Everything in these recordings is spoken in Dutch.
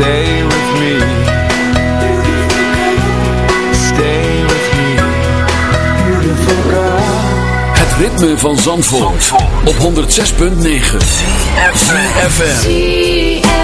Stay with me. Stay with me. Beautiful girl. Het ritme van Zandvoort, op 106.9 FM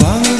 忘了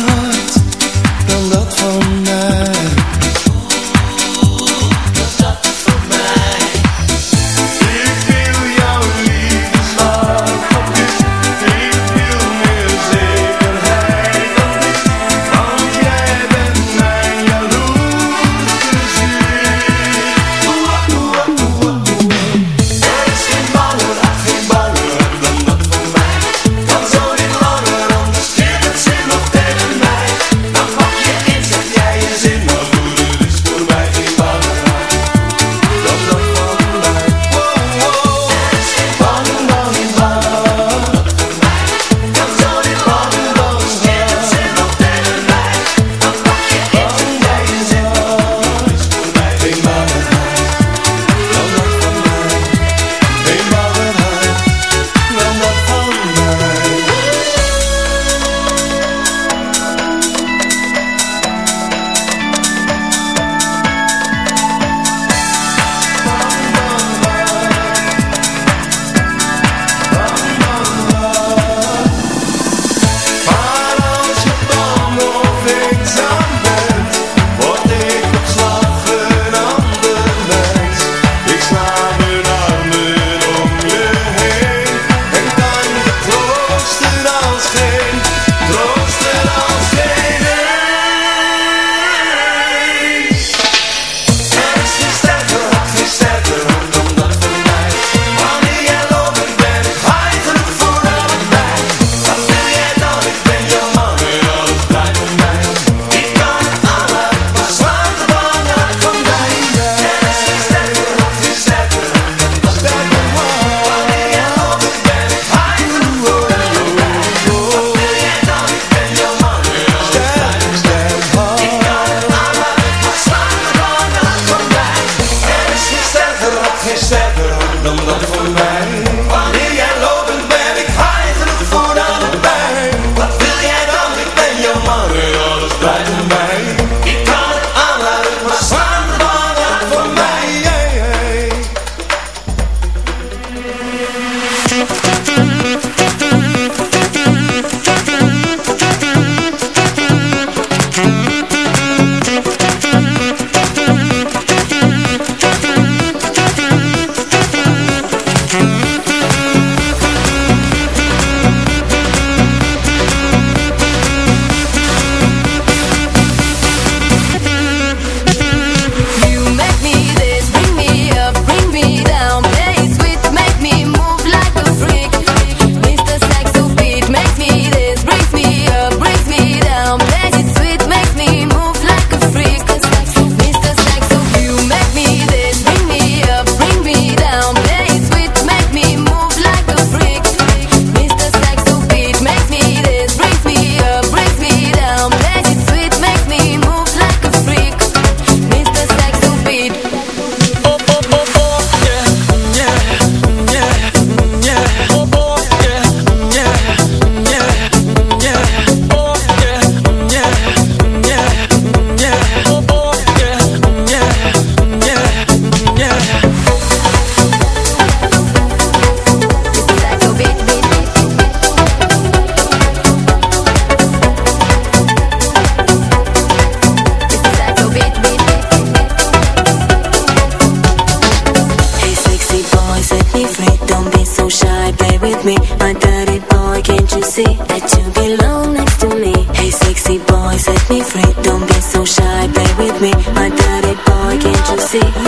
me, my dirty boy, can't you see?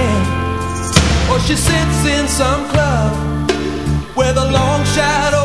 Or she sits in some club where the long shadow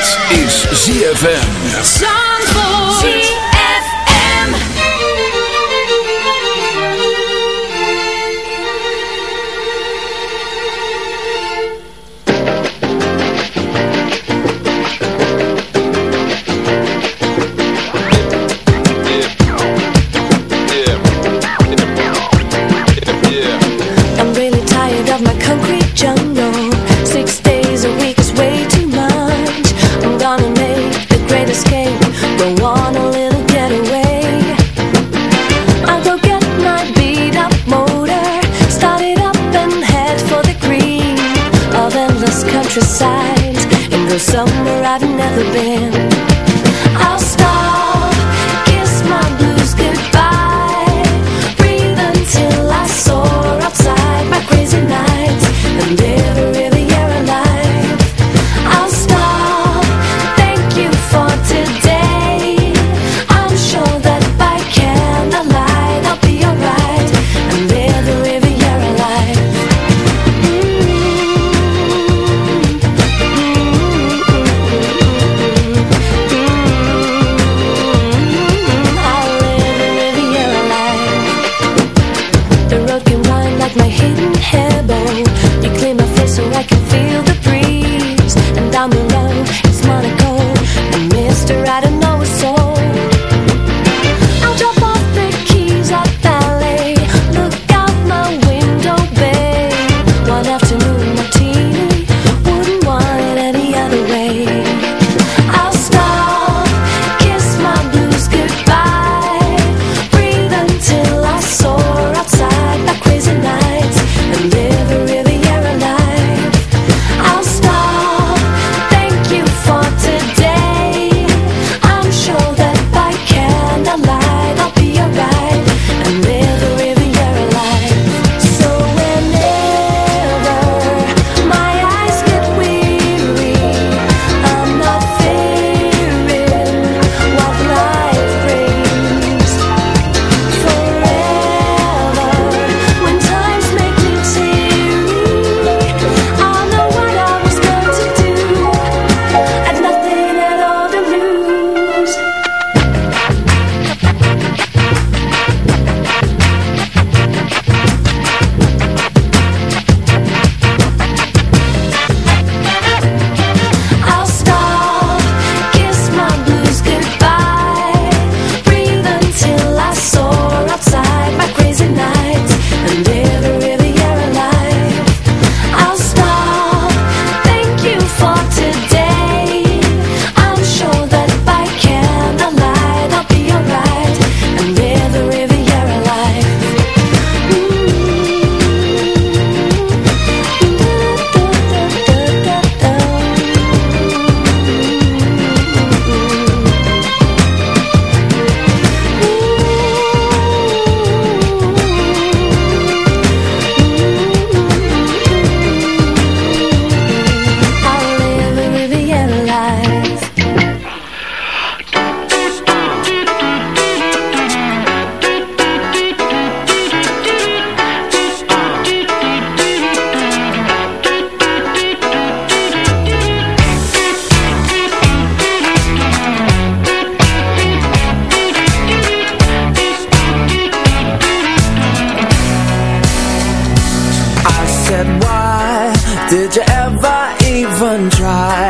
It is is ZFM. Zandvoort. yourself even try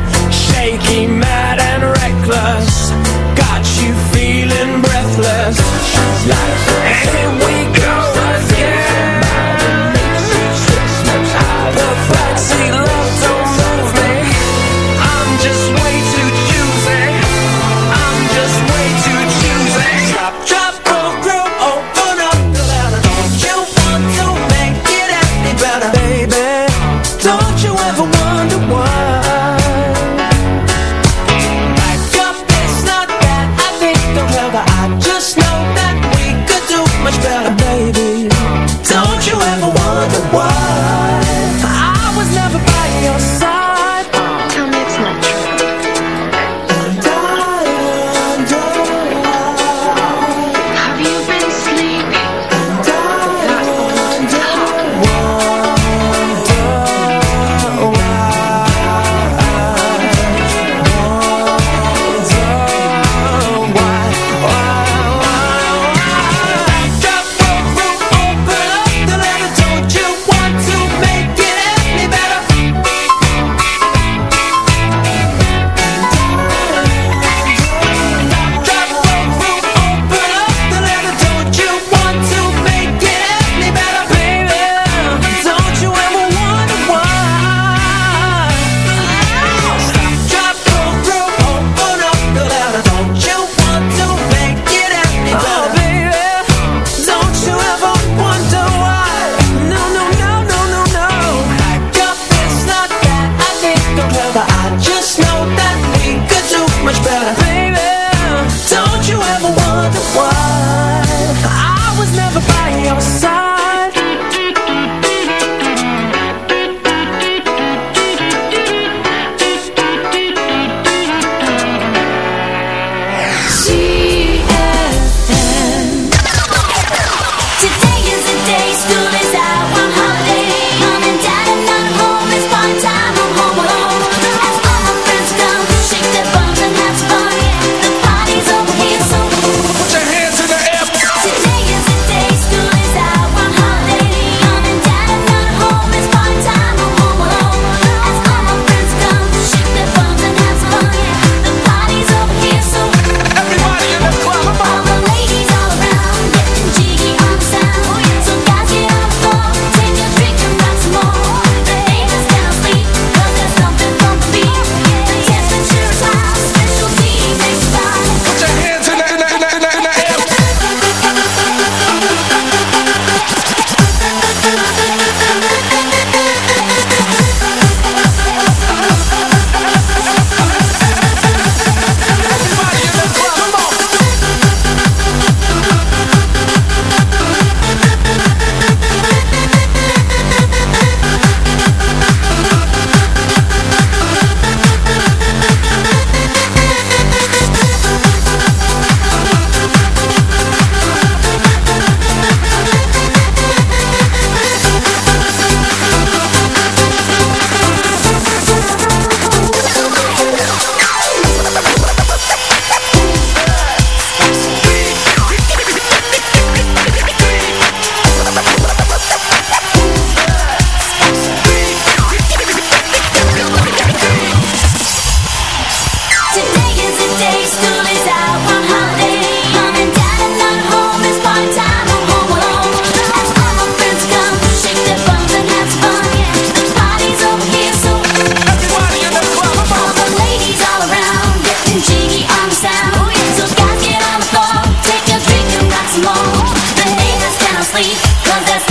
face, cause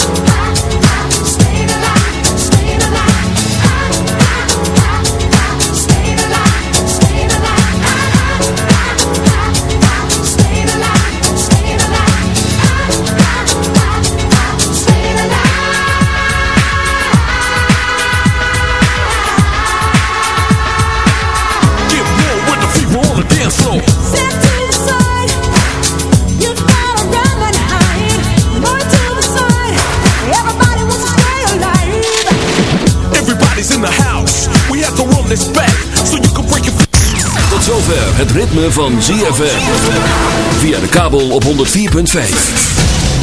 Het ritme van ZFM. Via de kabel op 104.5.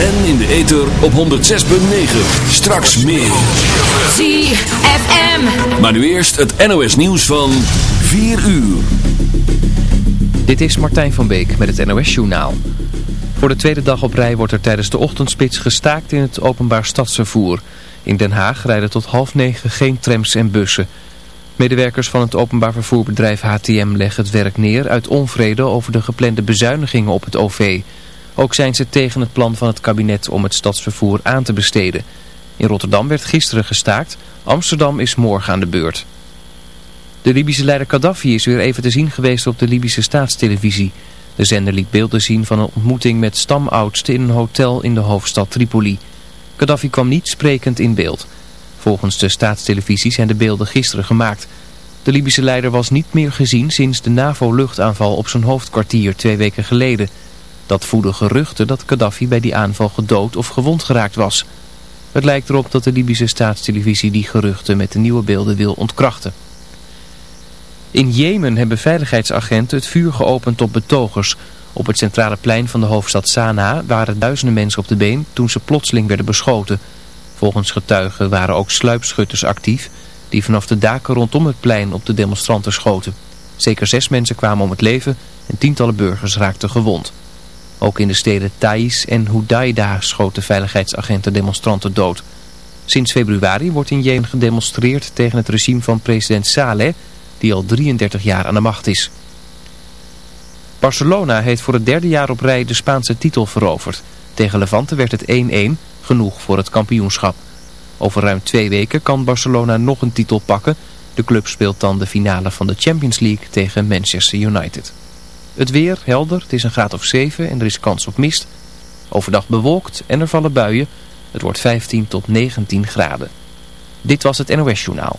En in de ether op 106.9. Straks meer. ZFM. Maar nu eerst het NOS nieuws van 4 uur. Dit is Martijn van Beek met het NOS-journaal. Voor de tweede dag op rij wordt er tijdens de ochtendspits gestaakt in het openbaar stadsvervoer. In Den Haag rijden tot half negen geen trams en bussen. Medewerkers van het openbaar vervoerbedrijf HTM leggen het werk neer uit onvrede over de geplande bezuinigingen op het OV. Ook zijn ze tegen het plan van het kabinet om het stadsvervoer aan te besteden. In Rotterdam werd gisteren gestaakt, Amsterdam is morgen aan de beurt. De Libische leider Gaddafi is weer even te zien geweest op de Libische staatstelevisie. De zender liet beelden zien van een ontmoeting met stamoudsten in een hotel in de hoofdstad Tripoli. Gaddafi kwam niet sprekend in beeld. Volgens de staatstelevisie zijn de beelden gisteren gemaakt. De Libische leider was niet meer gezien sinds de NAVO-luchtaanval op zijn hoofdkwartier twee weken geleden. Dat voedde geruchten dat Gaddafi bij die aanval gedood of gewond geraakt was. Het lijkt erop dat de Libische staatstelevisie die geruchten met de nieuwe beelden wil ontkrachten. In Jemen hebben veiligheidsagenten het vuur geopend op betogers. Op het centrale plein van de hoofdstad Sanaa waren duizenden mensen op de been toen ze plotseling werden beschoten. Volgens getuigen waren ook sluipschutters actief die vanaf de daken rondom het plein op de demonstranten schoten. Zeker zes mensen kwamen om het leven en tientallen burgers raakten gewond. Ook in de steden Thais en Hudaida schoten veiligheidsagenten demonstranten dood. Sinds februari wordt in Jemen gedemonstreerd tegen het regime van president Saleh, die al 33 jaar aan de macht is. Barcelona heeft voor het derde jaar op rij de Spaanse titel veroverd. Tegen Levante werd het 1-1, genoeg voor het kampioenschap. Over ruim twee weken kan Barcelona nog een titel pakken. De club speelt dan de finale van de Champions League tegen Manchester United. Het weer helder, het is een graad of 7 en er is kans op mist. Overdag bewolkt en er vallen buien. Het wordt 15 tot 19 graden. Dit was het NOS Journaal.